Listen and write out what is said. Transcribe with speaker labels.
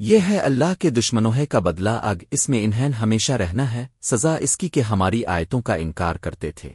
Speaker 1: یہ ہے اللہ کے دشمنوہے کا بدلہ اگ اس میں انہیں ہمیشہ رہنا ہے، سزا اس کی کہ ہماری آیتوں کا انکار کرتے تھے۔